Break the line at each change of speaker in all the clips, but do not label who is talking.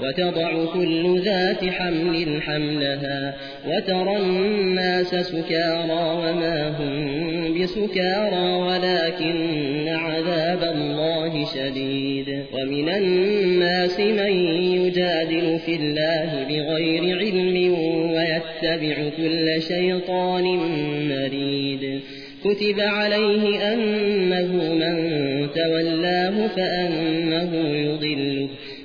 وتضع كل ذات حمل حملها وترى الناس سكارى وما هم بسكارى ولكن عذاب الله شديد ومن الناس من يجادل في الله بغير علم ويتبع كل شيطان مريد كتب عليه أنه من تولاه فأنه يضله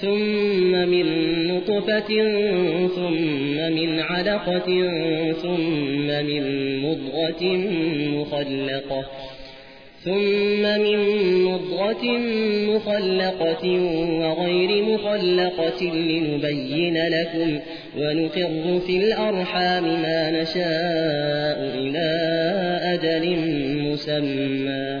ثم من نطفة ثم من علقة ثم من مضغة مخلقة ثم من مضغة مخلقة وغير مخلقة لنبين لكم ونقر في الأرحام ما نشاء إلى أجل مسمى.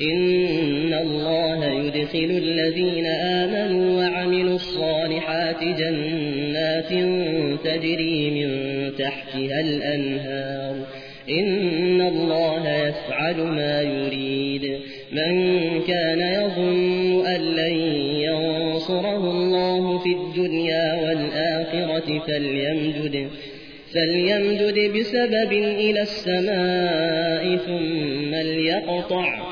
إن الله يدخل الذين آمنوا وعملوا الصالحات جنات تجري من تحتها الأنهار إن الله يفعل ما يريد من كان يظن أن لن ينصره الله في الدنيا والآخرة فليمدد فليمدد بسبب إلى السماء ثم ليقطع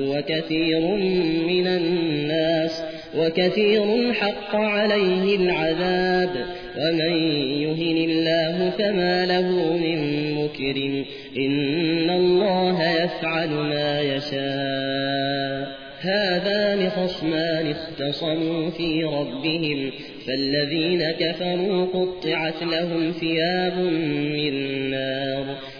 وكثير من الناس وكثير حق عليه العذاب ومن يهن الله فما له من مكرم إن الله يفعل ما يشاء هذان خصمان اختصموا في ربهم فالذين كفروا قطعت لهم ثياب من نار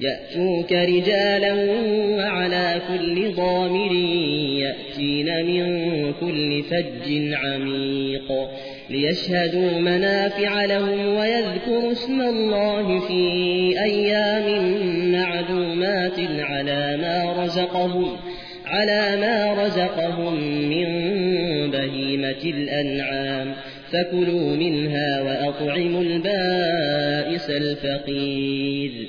يأتوك رجالا وعلى كل ضامر يأتين من كل فج عميق ليشهدوا منافع لهم ويذكروا اسم الله في أيام معلومات على ما رزقهم على ما رزقهم من بهيمة الأنعام فكلوا منها وأطعموا البائس الفقير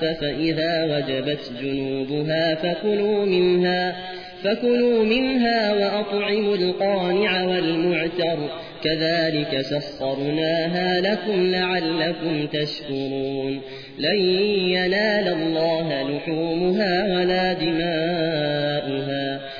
صواف فإذا وجبت جنوبها فكلوا منها فكلوا منها وأطعموا القانع والمعتر. كذلك سخرناها لكم لعلكم تشكرون. لن ينال الله لحومها ولا دماؤها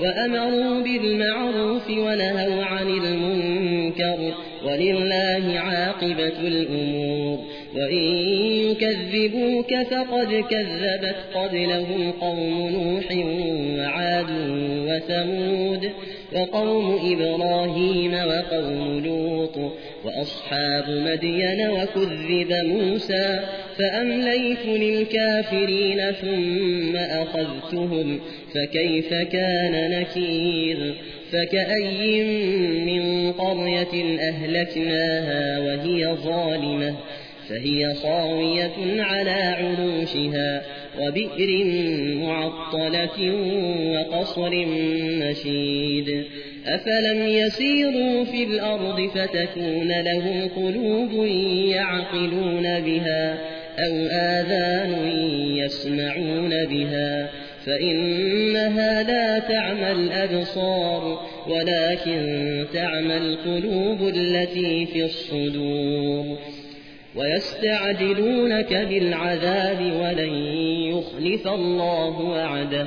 وأمروا بالمعروف ونهوا عن المنكر ولله عاقبة الأمور. وإن يكذبوك فقد كذبت قبلهم قوم نوح وعاد وثمود وقوم إبراهيم وقوم لوط وأصحاب مدين وكذب موسى فأمليت للكافرين ثم أخذتهم فكيف كان نكير؟ فكأي من قرية أهلكناها وهي ظالمة فهي صاوية على عروشها وبئر معطلة وقصر مشيد. أفلم يسيروا في الأرض فتكون لهم قلوب يعقلون بها أو آذان يسمعون بها فإنها لا تعمى الأبصار ولكن تعمى القلوب التي في الصدور ويستعجلونك بالعذاب ولن يخلف الله وعده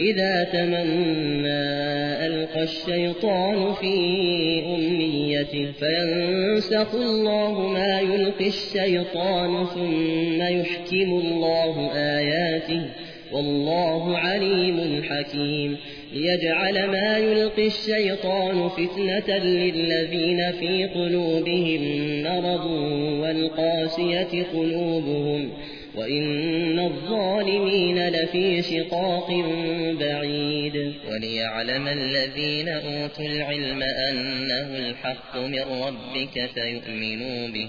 إذا تمنى ألقى الشيطان في أمنيته فينسخ الله ما يلقي الشيطان ثم يحكم الله آياته والله عليم حكيم ليجعل ما يلقي الشيطان فتنة للذين في قلوبهم مرض والقاسية قلوبهم وإن الظالمين لفي شقاق بعيد
وليعلم الذين أوتوا العلم أنه الحق من ربك فيؤمنوا به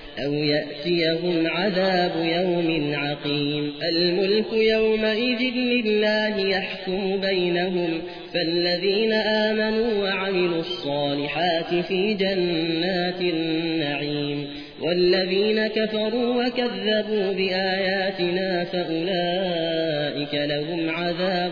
أو يأتيهم عذاب يوم عقيم الملك يومئذ لله يحكم بينهم فالذين آمنوا وعملوا الصالحات في جنات النعيم والذين كفروا وكذبوا بآياتنا فأولئك لهم عذاب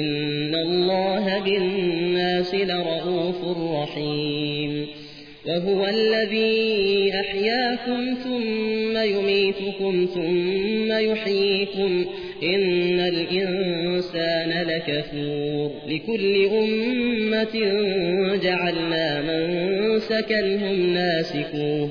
إن الله بالناس لرؤوف رحيم وهو الذي أحياكم ثم يميتكم ثم يحييكم إن الإنسان لكفور لكل أمة جعلنا من سكنهم ناسكوه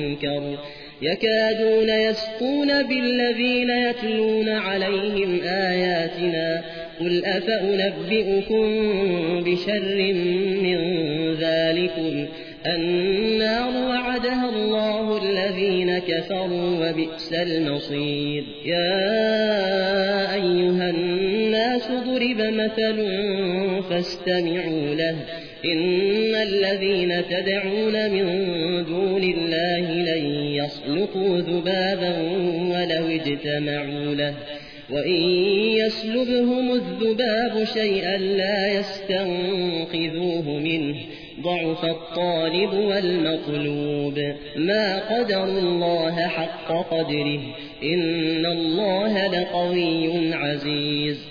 يكادون يسقون بالذين يتلون عليهم آياتنا قل أفأنبئكم بشر من ذلكم النار وعدها الله الذين كفروا وبئس المصير يا أيها الناس ضرب مثل فاستمعوا له إن الذين تدعون من دون الله لن يخلقوا ذبابا ولو اجتمعوا له وإن يسلبهم الذباب شيئا لا يستنقذوه منه ضعف الطالب والمطلوب ما قدر الله حق قدره إن الله لقوي عزيز